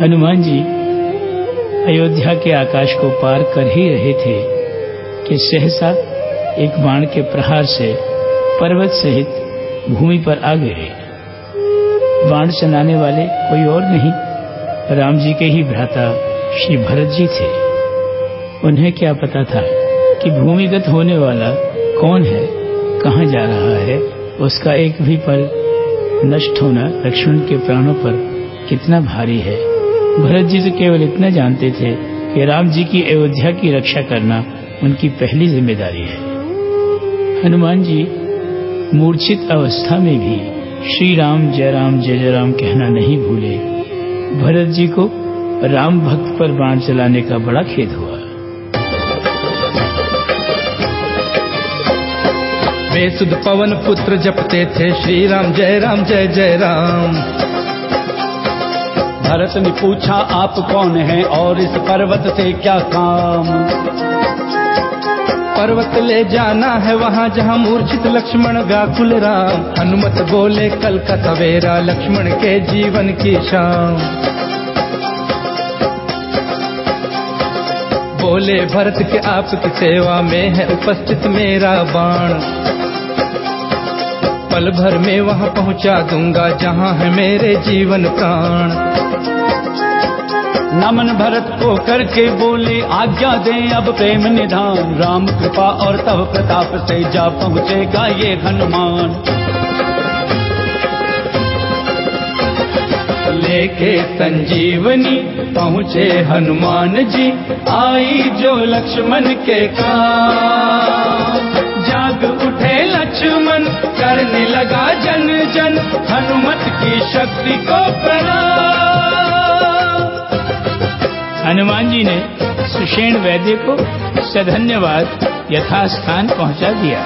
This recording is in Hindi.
हनुमान जी अयोध्या के आकाश को पार कर ही रहे थे कि सहसा एक बाण के प्रहार से पर्वत सहित भूमि पर आ गिरे बाण चलाने वाले कोई और नहीं, राम जी के ही भ्राता श्री भरत जी थे। उन्हें क्या पता था कि भूमिगत होने वाला कौन है, कहाँ जा रहा है, उसका एक भी पल नष्ट होना लक्ष्मण के प्राणों पर कितना भारी है। भरत जी तो केवल इतना जानते थे कि राम जी की अयोध्या की रक्षा करना उनकी पहली ज़िम्मेदारी है। हनुमान जी, मूर्छित अवस्था में भी श्री राम जय राम जय जय राम कहना नहीं भूले। भरत जी को राम भक्त पर बाण चलाने का बड़ा खेद हुआ। बेसुध पवन पुत्र जपते थे श्री राम जय राम जय जय राम भरत ने पूछा, आप कौन हैं और इस पर्वत से क्या काम? पर्वत ले जाना है वहाँ जहाँ मूर्छित लक्ष्मण व्याकुल राम। हनुमत बोले कल का सवेरा लक्ष्मण के जीवन की शाम। बोले, भरत के आपकी सेवा में है उपस्थित मेरा बाण। पल भर में वहाँ पहुँचा दूँगा, जहाँ है मेरे जीवन प्राण। नमन भरत को करके बोले, आज्ञा दे अब प्रेम निधान। राम कृपा और तब प्रताप से जा पहुँचेगा ये हनुमान। लेके संजीवनी पहुँचे हनुमान जी, आई जो लक्ष्मण के काम। लक्ष्मण करने लगा जन जन, हनुमत की शक्ति को प्रणाम। हनुमान जी ने सुषेण वैद्य को सधन्यवाद यथास्थान पहुँचा दिया।